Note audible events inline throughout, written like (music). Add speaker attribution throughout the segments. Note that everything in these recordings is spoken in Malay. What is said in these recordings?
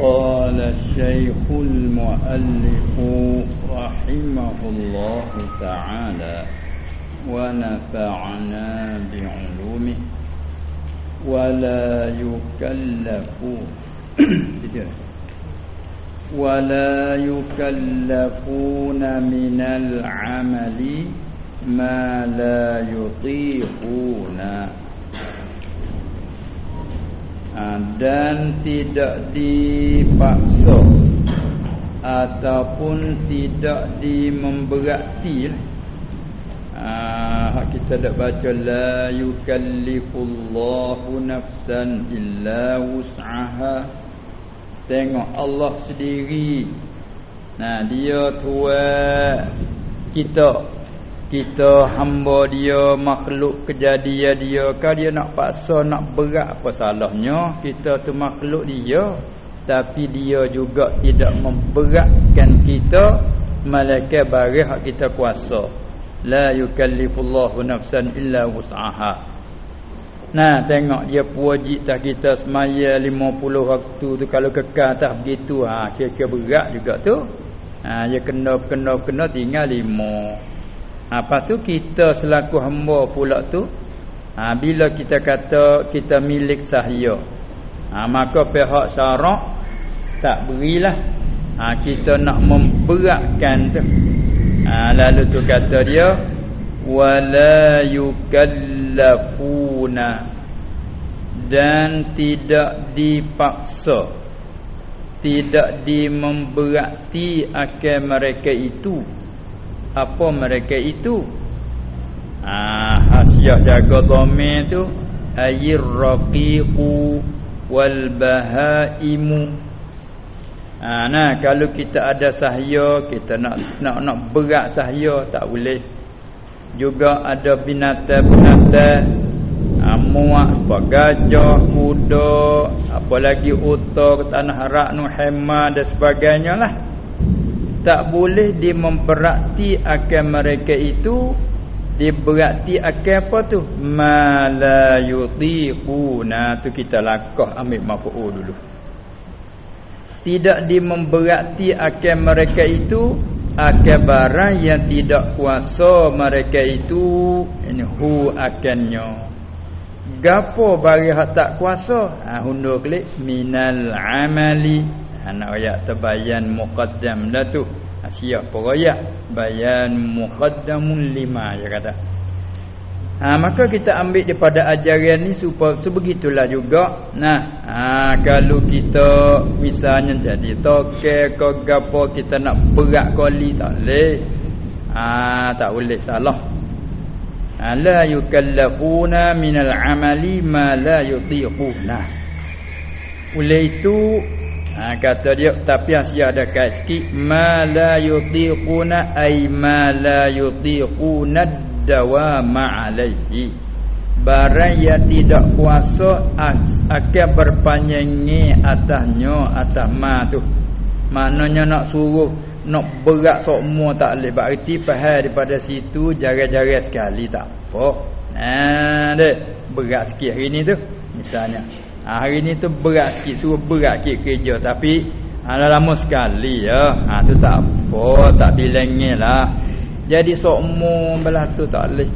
Speaker 1: قال الشيخ المؤلف رحمه الله تعالى ونفعنا بعلومه ولا يكلف (coughs) ولا يكلفون من العمل ما لا يطيقون. Ha, dan tidak dipaksa ataupun tidak dimemberati ha, kita dah baca la yukallifullahu nafsan illa wus'aha. Tengok Allah sendiri. Nah dia tua kita kita hamba dia makhluk kejadian dia kan dia nak paksa nak berat apa salahnya? Kita tu makhluk dia tapi dia juga tidak memberatkan kita malaikat baris hak kita kuasa. La yukallifullahu nafsan illa wus'aha. Nah tengok dia puji tak kita semaya 50 waktu tu kalau kekal atas begitu ha kira-kira berat juga tu. Ha dia kena kena kena tinggal 5 apa tu kita selaku hamba pula tu ha, bila kita kata kita milik sahaya ha, maka pihak syarak tak berilah. Ha, kita nak memberatkan tu. Ha, lalu tu kata dia wala yukallafuna dan tidak dipaksa tidak dimemberati akan mereka itu apa mereka itu? Ah hasiah jaga dhamir tu ayir raqiqu wal bahaimu. Ah nah kalau kita ada sahaya kita nak nak nak berat sahaya tak boleh. Juga ada binatang-binatang ah, muak sebab gajah kuda apa lagi tanah rak nu hema dan sebagainya lah tak boleh dimemperati akan mereka itu diberati akan apa tu? Mala yutiquna. Tu kita lakah ambil maf'ul dulu. Tidak dimemberati akan mereka itu akan barang yang tidak kuasa mereka itu ini hu akannya. Gapo bagi hak tak kuasa? Ha hundur klik minal amali anak ayat terbayan muqaddam dah tu. Siap perayat bayan muqaddamun lima dia kata. Ha, maka kita ambil daripada ajaran ni supaya sebegitulah juga. Nah ha, kalau kita misalnya jadi toke ke gapo kita nak berat kali tak boleh. Ha, tak boleh salah. Ha, la yukallafuna minal amali ma la yutiquna oleh itu Ha, kata dia tapi asia ada kait sikit ma la yutiquna ay ma la yutiquna dawama alaihi. Barang yang tidak kuasa akan berpanjangi atasnya atas ma tu. Maknanya nak suruh nak berat semua tak boleh. Berarti faham daripada situ jarang-jarang sekali tak apa. Ha dek berat sikit hari ni tu misalnya ha, hari ni tu berat sikit suruh berat sikit kerja. Tapi ala lama sekali ya. Ha tu tak apa tak lah. jadi sokmo belah tu tak leh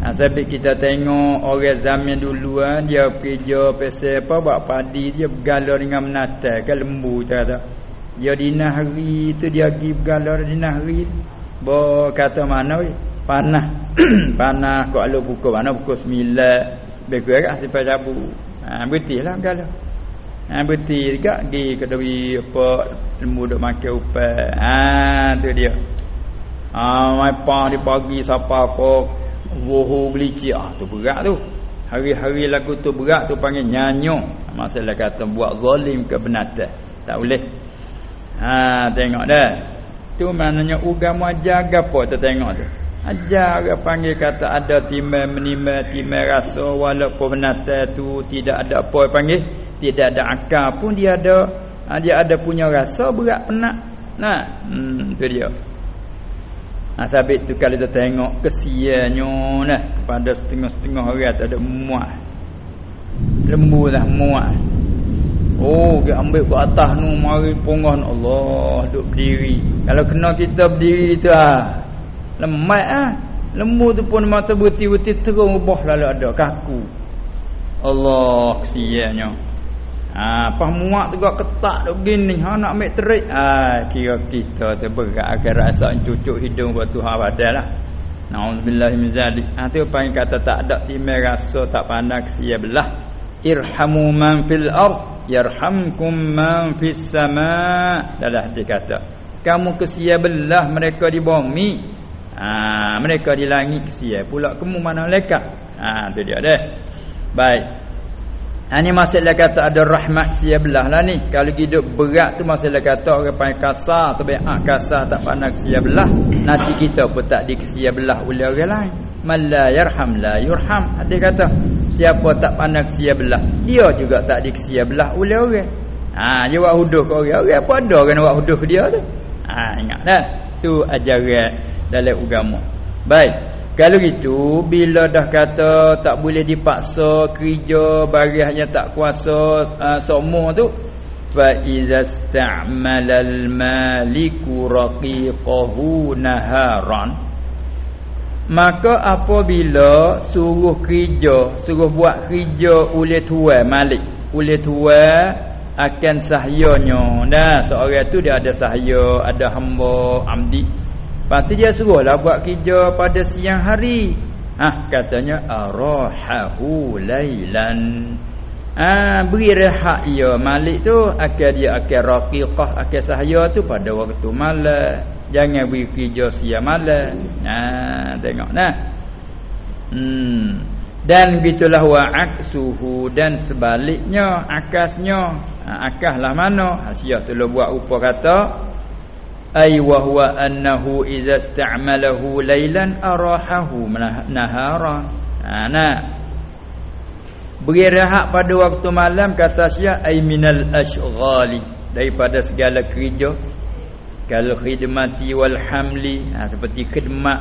Speaker 1: ha sebab kita tengok orang zaman dulu ha, dia kerja pasal apa buat padi dia bergalar dengan menatai kan lembu kata dia dinah hari tu dia pergi bergalar dinah hari. Bo kata mana we panah. (clears throat) Panah kok alu pukul mana pukul 9 beku agak sampai cabut Ha betul lah kalau. Ha betul juga di kedai apa lembu duk makan upai. Ha tu dia. Ha mai pa di pagi siapa apa beli ah tu berat tu. Hari-hari lagu tu berat tu panggil nyanyuk. Masalah kata buat zalim ke binatang. Tak boleh. Ha tengok dah. Tu maknanya agama jaga apa tu tengok tu. Ajar orang panggil kata ada timai menimai timai rasa walaupun binatang tu tidak ada apa panggil tidak ada akal pun dia ada ha, dia ada punya rasa berat penat. Nah, hmm, tu dia. Ha, sabit tu kalau kita tengok kesiannya nah pada setengah-setengah orang tak ada muat. Lembu lah muat. Oh, dia ambil ke atas nu mari pungah Allah duduk berdiri. Kalau kena kita berdiri tu ah. Lemah ah. Lembu tu pun mata berti-berti terung ubah lalu ada kaku. Allah kesiannya. Ah, apa muak tu ketak tu gini, ha nak ambil terik. Ah, kira kita tu berat akhir rasa cucuk hidung buat Tuhan padahlah. Nauzubillah min zalik. Ha tu apa yang kata tak ada timai rasa tak pandang kesia belah. Irhamu man fil ard yarhamkum man fis sama. Dah dia kata. Kamu kesia belah mereka di bumi. Ha, mereka di langit kesia pula kamu mana malaikat. Ha tu dia dah. Baik. Ha ni masalah kata ada rahmat sia belah lah ni. Kalau hidup berat tu masalah kata orang panggil kasar atau bi'ah kasar tak pandang sia belah. Nanti kita pun tak dikesia belah oleh orang lain. Man la yarham la yurham. Hati kata siapa tak pandang sia belah, dia juga tak dikesia belah oleh orang. Ha dia buat huduh ke orang. Orang apa ada kena buat huduh ke dia tu. Ha ingat dah. Tu ajaran dalam agama. Baik. Kalau gitu bila dah kata tak boleh dipaksa kerja bagi hanya tak kuasa uh, semua tu fa iza sta'mala al-maliku raqiqahu naharan maka apabila suruh kerja suruh buat kerja oleh tuan malik oleh tuan akan sahyanya dah seorang tu dia ada sahaya ada hamba amdi Lepas tu dia suruhlah buat kerja pada siang hari. Ah katanya arahahu lailan. Ah beri rehat ia Malik tu akan dia akan raqiqah akan sahaya tu pada waktu malam. Jangan beri kerja siang malam. Nah tengok nah. Hmm. Dan gitulah wa aksuhu dan sebaliknya akasnya. Ah, akaslah mana? Hasiah tu buat rupa kata ay wa huwa annahu idza ista'malahu laylan arahahu nahara. Ha, beri rehat pada waktu malam kata syah ay minal ashghali daripada segala kerja. Kalau khidmati wal hamli ha, seperti khidmat.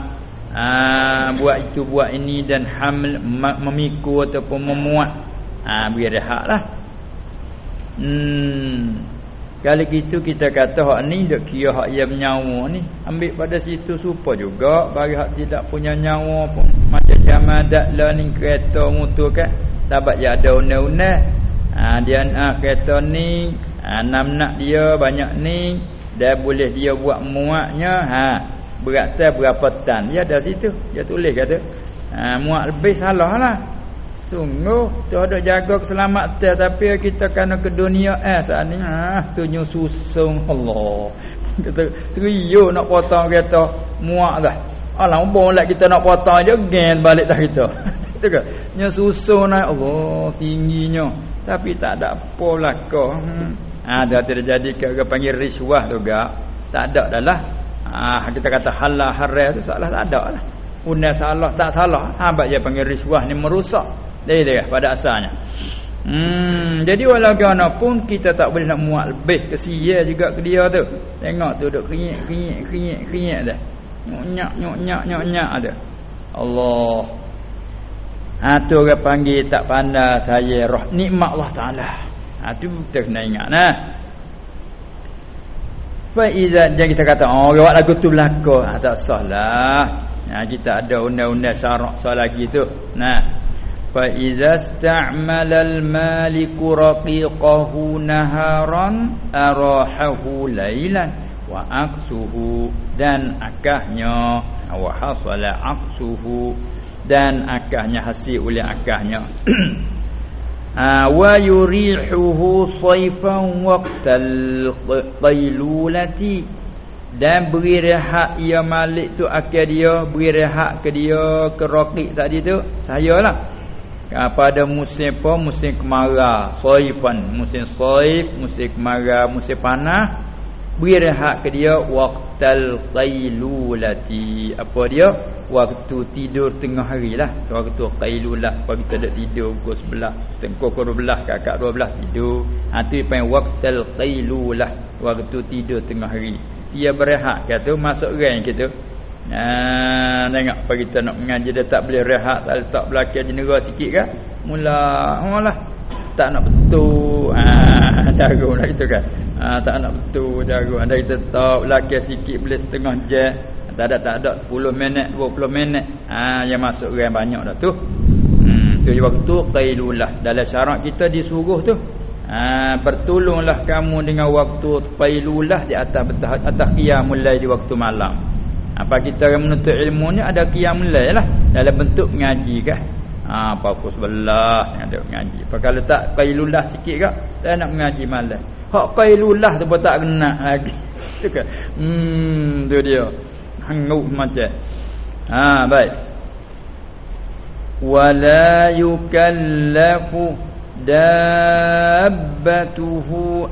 Speaker 1: Ha, buat itu buat ini dan haml memikul ataupun memuat. Ha, beri rehatlah hmm kalau gitu kita kata hak ni dak kira hak yang nyawa ni. Ambil pada situ supa juga bagi hak tidak punya nyawa pun. Macam zaman dak lah ni kereta motor kan. Sebab dia ada undang-undang ha, dia ha, kereta ni ha, enam nak dia banyak ni. Dia boleh dia buat muatnya ha berat berapa tan. Dia ada situ. Dia tulis kata ha, muat lebih salah lah Sungguh tu ada jaga keselamatan tapi kita kena ke dunia eh saat ni ah tu susung Allah. Kita serio nak potong kereta muak dah. Alah umpama lah kita nak potong je gen balik dah kita. (laughs) Itu ke? Nya susung naik Allah tingginya. Tapi tak ada apa belaka. Hmm. Ada ha, terjadi ke orang panggil riswah juga. Tak ada dah lah. Ah kita kata halal haram tu salah tak ada lah. Undang salah tak salah. Ha dia panggil riswah ni merusak. Dari dia pada asalnya. Hmm, jadi walaupun pun kita tak boleh nak muat lebih kesia juga ke dia tu. Tengok tu duk kenyek kenyek kenyek kenyek dah. Nyak nyok nyak nyok nyak ada. Allah. Ha tu orang panggil tak pandai saya roh nikmat Allah Taala. Ha tu kita kena ingat nah. Fa iza jangan kita kata oh buat lagu tu belaka. Ha, tak salah. Ha, kita ada undang-undang syarak soal lagi tu. Nah. فإذا استعمل المالك رقيقه نهارا أراحه ليلا وعكسه dan akahnya wa hasala aksuhu dan akahnya hasil oleh akahnya wa yurihuhu sayfan waqtal qailulati dan beri rehat ia malik tu akal dia beri rehat ke dia ke raqiq tadi tu sayalah ha, pada musim apa? Musim kemarau. Saifan musim saif musim kemarau musim panas beri rehat ke dia waqtal qailulati. Apa dia? Waktu tidur tengah hari lah. Waktu qailulah kalau kita dak tidur pukul 11 setengah pukul 12 kakak 12 tidur. Ha tu panggil waqtal qailulah waktu tidur tengah hari. Dia berehat kata masuk rank kita Nah, tengok apa kita nak mengaji dia tak boleh rehat, tak letak belakang jenera sikit kan? Mula, malah tak nak betul. (laughs) Ha, jarum lah itu kan. Ha, tak nak betul jarum ada kita tak laki sikit boleh setengah jam. Tak ada tak ada 10 minit 20 minit. Ha, yang masuk orang banyak dah tu. Hmm, tu waktu qailulah. Dalam syarat kita disuruh tu. Ha, bertolonglah kamu dengan waktu qailulah di atas atas qiyamul lail di waktu malam apa kita yang menuntut ilmu ni ada lail lah. Dalam bentuk mengaji kan ha, pukul sebelah yang ada mengaji apa kalau tak qailulah sikit kak saya nak mengaji malam hak qailulah tu pun tak kena lagi. (laughs) Tu kan hmm tu dia. Hangut macam. Ha baik. Wala yukallafu dabbatuhu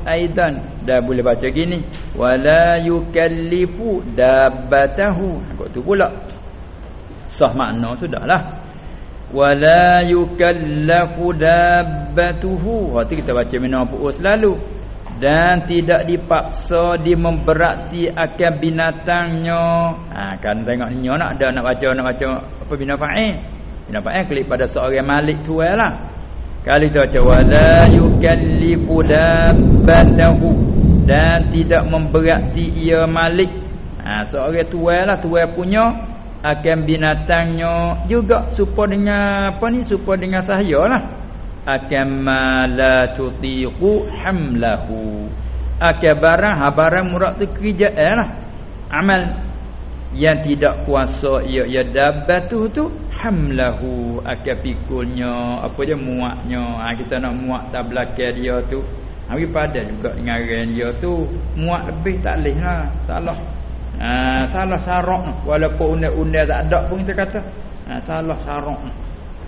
Speaker 1: aidan dah boleh baca gini. Wala yukallifu dabbatahu. Kok tu pula. Sah makna sudahlah wala yukallafu dabbatuhu. Waktu kita baca minum apa selalu. Dan tidak dipaksa di memberati akan binatangnya. Ha kan tengok ni nak ada nak baca nak baca. Apa bina fa'il bina fa'il klik pada seorang malik tu lah kali tu baca wala yukallifu dabbatahu. Dan tidak memberati ia malik. Ha seorang tuai lah tuai punya akan binatangnya juga. Supaya dengan apa ni supaya dengan sahaya lah. Akan ma la tutiqu hamlahu. Akan barang ha barang murad tu kerjaan lah. Amal. Yang tidak kuasa ia ya dabbatu tu hamlahu akan pikulnya apa dia muaknya. Ha, kita nak muak tak belakang dia tu. Hari pada juga dengan dia tu. Muak lebih tak leh lah. Salah. Ha, salah sarok. Walaupun undang-undang tak ada pun kita kata. Ha, salah sarok.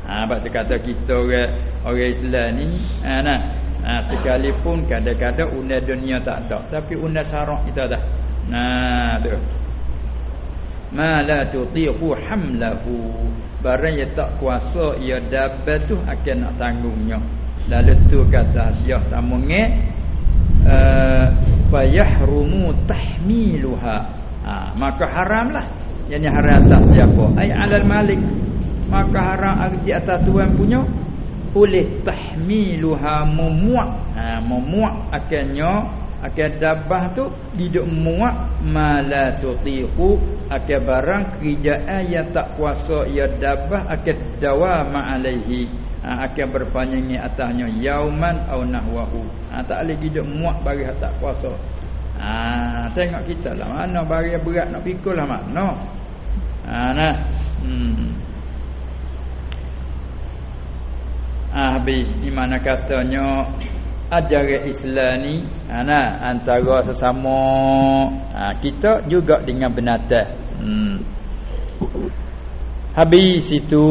Speaker 1: Ha bab kata kita orang orang Islam ni ha nah. Ha, sekalipun kadang-kadang undang dunia tak ada tapi undang syarak kita dah. Nah tu. Ma la tutiqu hamlahu. Barang yang tak kuasa ia dapat tu akan nak tanggungnya. Lalu tu kata Asyah sama ngek uh, fa yahrumu tahmiluha. Ha, maka haramlah. Yang haram tak siapa? Ai alal malik maka haram di atas tuan punya oleh tahmiluha memuak ha memuak akannya akan dabah tu diduk muak mala tutiqu akan barang kerjaan yang tak kuasa ia dabah akan dawam alaihi. Ha, akan berpanjang atasnya yauman au nahwahu. Ha, tak boleh diduk muak bagi tak kuasa. Ha tengok kita lah mana bagi berat nak pikul lah mana ha nah. Hmm. Ahbi di mana katanya ajaran Islam ni ana antara sesama ha, kita juga dengan binatang hmm habis itu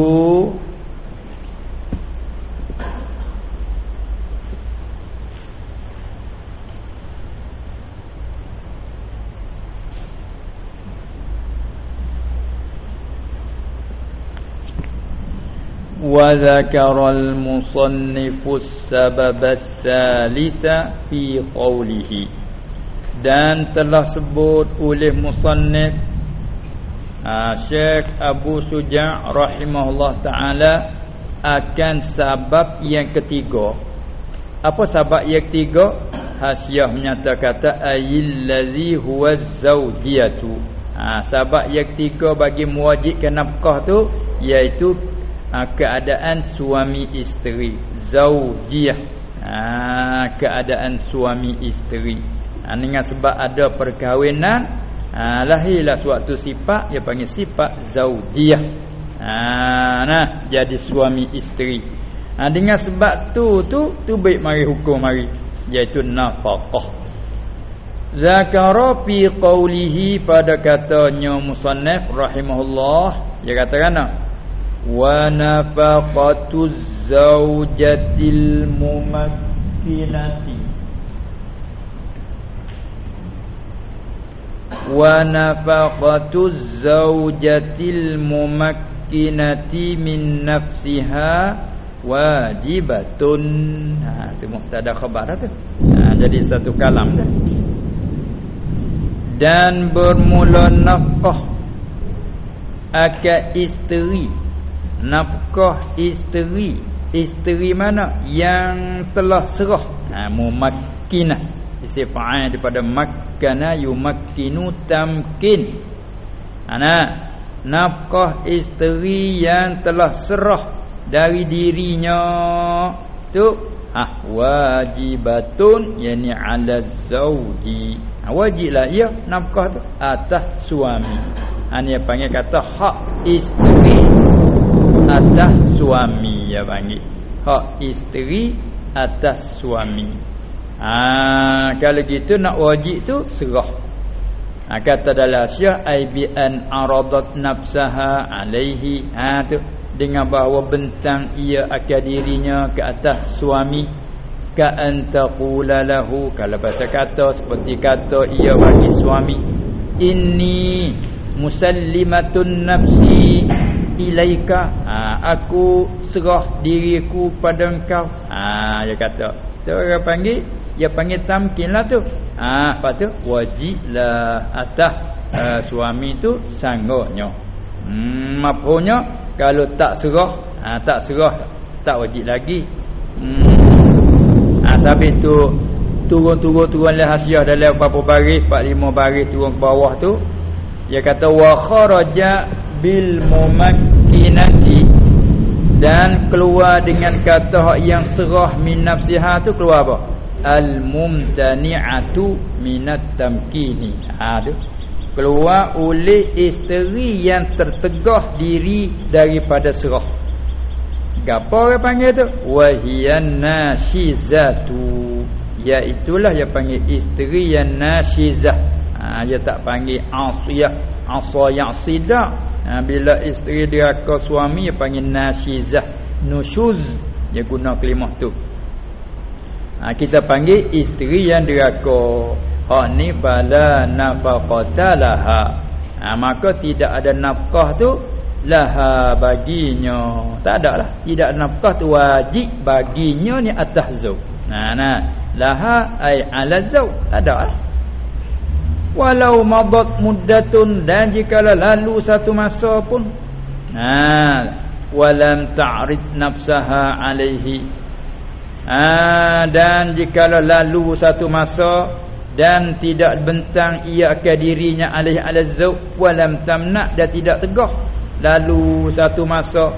Speaker 1: وذكر المصنف السبب الثالث في قوله dan telah sebut oleh musannif ha, Syekh Abu Suja' rahimahullah taala akan sebab yang ketiga. Apa sebab yang ketiga? Hasiah menyatakan kata ayillazi huwa zaujiyatu ha, sebab yang ketiga bagi mewajibkan nafkah tu iaitu ha, keadaan suami isteri. Zaujiyah ha, keadaan suami isteri. Ha, dengan sebab ada perkahwinan ha, lahirlah suatu sifat dia panggil sifat zaujiyah ha, nah jadi suami isteri. Ha, dengan sebab tu tu tu baik mari hukum mari iaitu nafkah Zakara fi qawlihi pada katanya musannaf rahimahullah dia katakan wa nafaqatu zaujatil mumakkinati wa nafaqatu zaujatil mumakkinati min nafsiha wajibatun. Ha tu mubtada khabar tu. Ha, jadi satu kalam dah. Dan bermula nafkah akad isteri. Nafkah isteri. Isteri mana? Yang telah serah. Ha mumak fa'il daripada makkana yumakkinu tamkin. Ana nafkah isteri yang telah serah dari dirinya. Tu ah wajibatun yani ala zauji ah, wajiblah ya nafkah tu atas suami. Ani ha, panggil kata hak isteri atas suami ya panggil. Hak isteri atas suami ah kalau gitu nak wajib tu serah. Ha, kata dalam syah ai bi an aradat nafsaha alaihi. Ha tu. Dengan bahawa bentang ia akan dirinya ke atas suami ka antaqula lahu. Kalau bahasa kata seperti kata ia bagi suami inni musallimatun nafsi ilaika. Ha, aku serah diriku pada engkau. Ha dia kata. Tu orang panggil dia panggil tamkin lah tu Ah, ha, patut wajiblah atas uh, suami tu sanggupnya. Hmm, mafhumnya kalau tak serah, ha, tak serah tak wajib lagi. Hmm. Ah, ha, tu turun-turun turun lah hasiah dalam berapa baris, 4 5 baris turun ke bawah tu. Dia kata wa kharaja bil mumakkinati dan keluar dengan kata yang serah min nafsiha tu keluar apa? Al-mumtani'atu minat tamkini. Ha tu. Keluar oleh isteri yang tertegah diri daripada serah. Gapo orang panggil tu? Wahiyan nashizatu. Ya itulah yang panggil isteri yang nashizah. Ha dia tak panggil asiyah, asayah sidak. Ha, bila isteri diraka suami dia panggil nashizah. Nushuz dia guna kalimah tu ha, kita panggil isteri yang diraka hak ni bala nafaqata laha. Ha, maka tidak ada nafkah tu laha baginya. Tak ada lah. Tidak nafkah tu wajib baginya ni atas zau. Nah nah. Laha ai ala zau. Tak ada lah. Walau mabat muddatun dan jika lalu satu masa pun. Nah walam ta'rid nafsaha alaihi ha, dan jika lalu satu masa dan tidak bentang ia akan dirinya alih alazau walam tamna dan tidak tegah lalu satu masa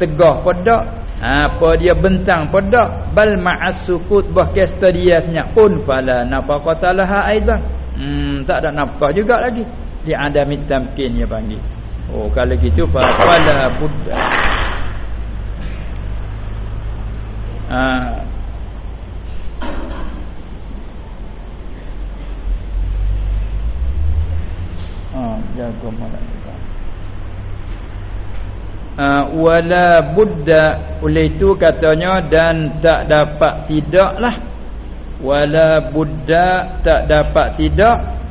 Speaker 1: tegah pada ha, apa dia bentang pada bal ma'as sukut bah kestadiasnya pun fala nafaqata laha aidan. Hmm, tak ada nafkah juga lagi. Di ada mitamkin dia panggil. Oh kalau gitu fala buddha ha. Ha, jaga malak juga. Ha, wala budda oleh itu katanya dan tak dapat tidaklah wala budda tak dapat tidak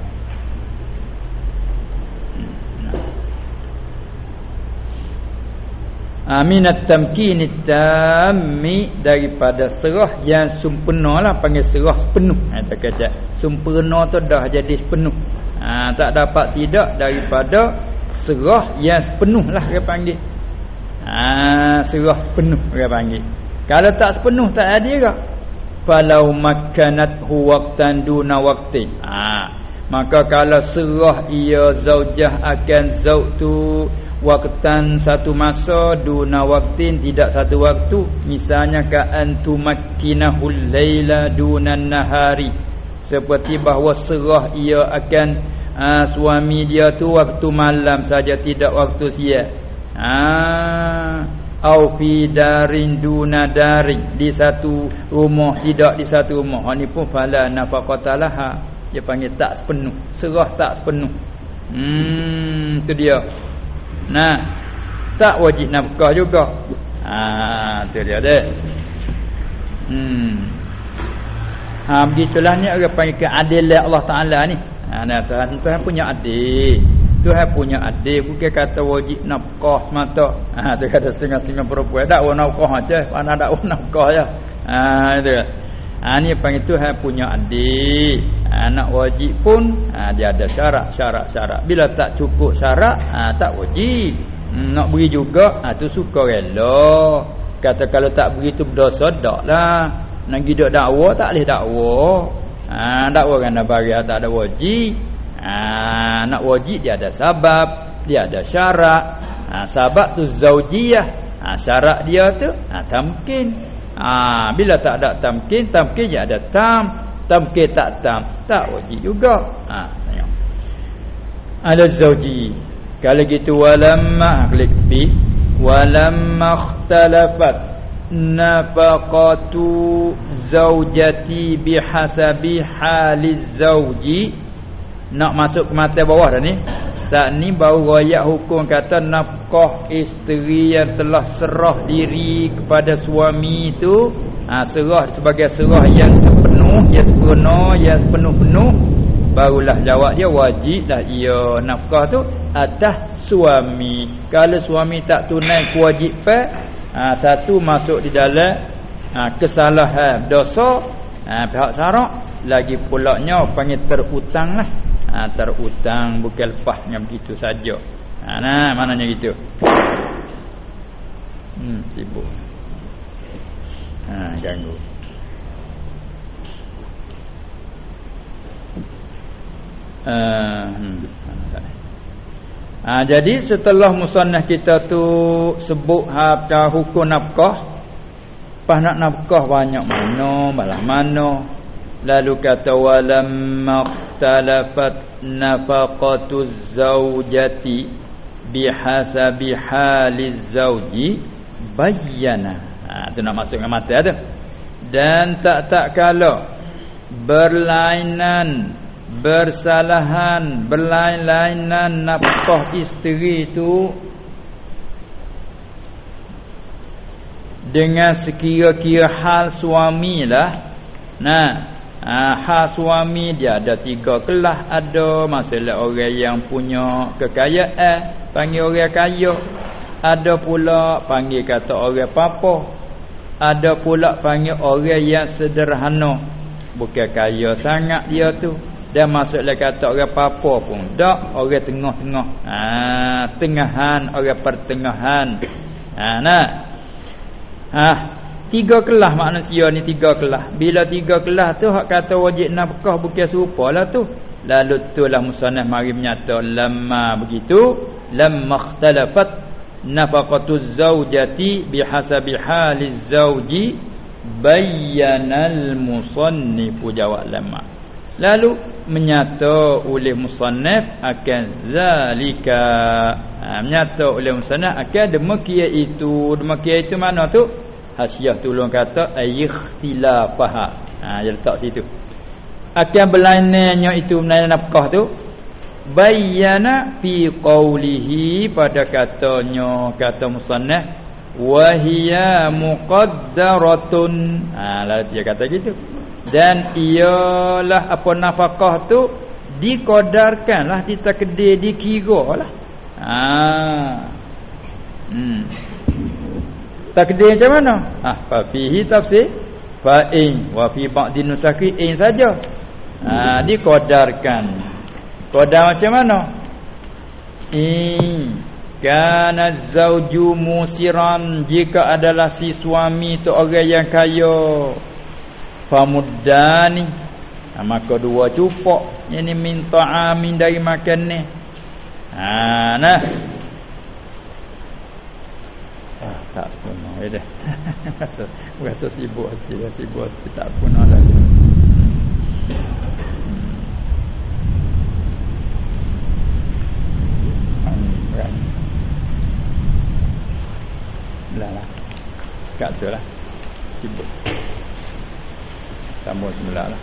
Speaker 1: aminat tamkinit tammi daripada serah yang sempurna lah panggil serah penuh. Ha, tak kata sempurna tu dah jadi penuh. Ha, tak dapat tidak daripada serah yang sepenuh lah dia panggil. Ha, serah penuh dia panggil. Kalau tak sepenuh tak ada ke? Falau makanat hu waqtan duna waqtin ha, maka kalau serah ia zaujah akan zauj tu waktan satu masa duna waktin tidak satu waktu. Misalnya ka antumakkinahul laila dunan nahari. Seperti bahawa serah ia akan aa, suami dia tu waktu malam saja tidak waktu siang. Ah au fi darin duna darin. Di satu rumah tidak di satu rumah. Ha ni pun fala nafaqatalah dia panggil tak sepenuh. Serah tak sepenuh. Hmm tu dia Nah, tak wajib nafkah juga. Ha, tu dia deh. Hmm. Ha, begitulah ni orang panggil keadilan Allah Taala ni. Ha, nah, Tuhan, Tuhan punya adil. Tuhan punya adil bukan kata wajib nafkah semata. Ha, tu kata setengah-setengah perempuan dak nafkah aja, mana dak nafkah ya. Ha, itu. Ha, ni panggil Tuhan punya adil. Anak wajib pun ha, dia ada syarat syarat syarat. Bila tak cukup syarat ha, tak wajib. Hmm, nak beri juga ha, tu suka rela. Kata kalau tak beri tu berdosa daklah. nak pergi duk dakwa tak boleh dakwa ha dakwa kan bagi tak ada wajib ha nak wajib dia ada sebab dia ada syarat ha sebab tu zaujiyah ha syarat dia tu ha tamkin ha bila tak ada tamkin tamkin dia ada tam tamkin tak tam tak wajib juga. Ha tengok. Ada zauji kalau gitu walamma klik bi walamma ikhtalafat. Nafaqatu zaujati bihasabi haliz zauji nak masuk ke mata bawah dah ni. Saat ni baru royak hukum kata nafkah isteri yang telah serah diri kepada suami itu ha, serah sebagai serah yang sepenuh yang sempurna yang penuh-penuh barulah jawab dia wajib dah ia nafkah tu atas suami. Kalau suami tak tunai kewajipan ha, satu masuk di dalam ha, kesalahan dosa ha, pihak sarak lagi pula nya panggil terutang lah. Ha, terutang bukan lepasnya begitu saja. Ha, nah maknanya gitu. Hmm sibuk. Ha ganggu Ha, jadi setelah musannah kita tu sebut apa hukum nafkah pas nak nafkah banyak mana malah mana. Lalu kata walam maqtalafat nafaqatu zaujati bihasabi haliz zauji bayyana. Ha tu nak masuk dengan mata tu. Dan tak tak kalau berlainan bersalahan berlain-lainan nafkah isteri itu dengan sekira-kira hal suami lah. Nah ha, hal suami dia ada tiga kelas ada masalah orang yang punya kekayaan panggil orang kaya. Ada pula panggil kata orang papa ada pula panggil orang yang sederhana. Bukan kaya sangat dia tu dan masuklah kata orang apa pun. Tak orang tengah-tengah. Ha tengahan orang pertengahan. Ha nah ha tiga kelas manusia ni tiga kelas bila tiga kelas tu hak kata wajib nafkah bukan serupalah tu. Lalu itulah musannaf mari menyata lamma begitu. Lamma ikhtalafat nafaqatu zaujati bihasabi haliz zauji bayyanal musannifu jawab lamma lalu menyata oleh musannaf akan zalika. Ha, menyata oleh musannaf akan demikian itu. Demikian itu mana tu? Hasiah tolong kata ikhtilafah ha dia letak situ. Akan berlainnya itu menaik nafkah tu bayyana fi qawlihi pada katanya kata musannaf wa hiya muqaddaratun. Ha lalu dia kata gitu dan ialah apa nafkah tu? Dikodarkanlah ditakdir dikiralah. Ha. Hmm. Takdir macam mana? Ah fa fihi tafsir. Fa in. Wa fi ba'din nusaki in saja. Ha dikodarkan. Kodar macam mana? In. Kana zauju musiran. Jika adalah si suami tu orang yang kaya famuddani. Ha, maka dua cupok ini minta amin dari makan ni. Ha nah. Ah, tak puno ya dah. (laughs) Rasa rasa sibuk hati rasa sibuk hati tak lagi Lah. Lah. Kat tu lah. Sibuk Sambung semula lah